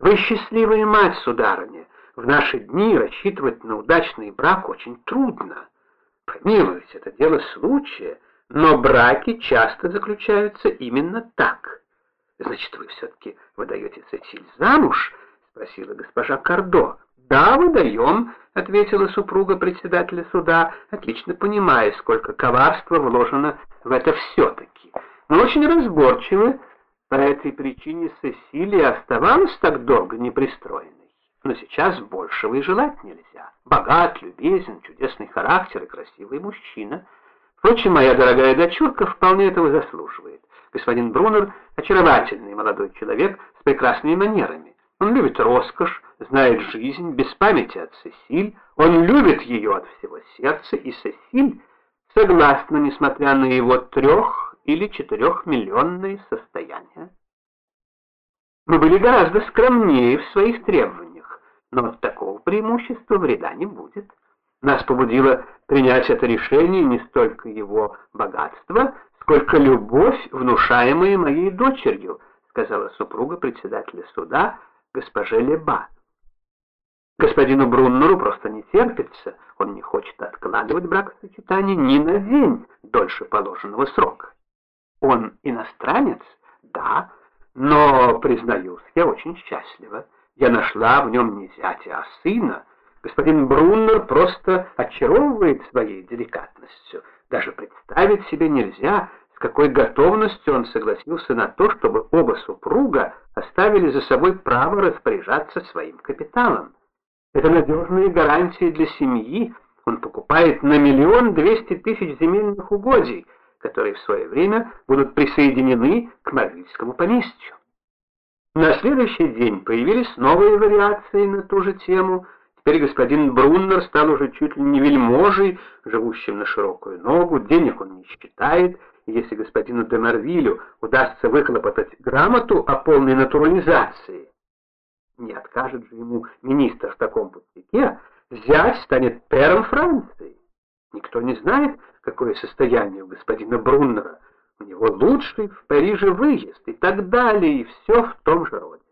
Вы счастливая мать, сударыня. В наши дни рассчитывать на удачный брак очень трудно. Помилуйте, это дело случая, но браки часто заключаются именно так. Значит, вы все-таки выдаете Сесиль замуж? Спросила госпожа Кардо. Да, выдаем, ответила супруга председателя суда, отлично понимая, сколько коварства вложено в это все-таки. Но очень разборчиво, по этой причине Сесилия оставалась так долго непристроенной. Но сейчас большего и желать нельзя. Богат, любезен, чудесный характер и красивый мужчина. Впрочем, моя дорогая дочурка вполне этого заслуживает. Господин Брунер — очаровательный молодой человек с прекрасными манерами. Он любит роскошь, знает жизнь, без памяти от Сесиль. Он любит ее от всего сердца, и Сесиль согласна, несмотря на его трех- или четырехмиллионное состояние. Мы были гораздо скромнее в своих требованиях, но от такого преимущества вреда не будет. Нас побудило принять это решение не столько его богатство, сколько любовь, внушаемая моей дочерью, сказала супруга председателя суда, госпоже Леба. Господину Бруннеру просто не терпится, он не хочет откладывать бракосочетание ни на день дольше положенного срока. Он иностранец? Да, но, признаюсь, я очень счастлива. Я нашла в нем не зятя, а сына. Господин Бруннер просто очаровывает своей деликатностью. Даже представить себе нельзя, какой готовностью он согласился на то, чтобы оба супруга оставили за собой право распоряжаться своим капиталом. Это надежные гарантии для семьи. Он покупает на миллион двести тысяч земельных угодий, которые в свое время будут присоединены к Марвильскому поместью. На следующий день появились новые вариации на ту же тему. Теперь господин Бруннер стал уже чуть ли не вельможей, живущим на широкую ногу, денег он не считает, если господину де Марвилю удастся выхлопотать грамоту о полной натурализации, не откажет же ему министр в таком пустяке, взять станет пером Франции. Никто не знает, какое состояние у господина Бруннера. У него лучший в Париже выезд и так далее, и все в том же роде.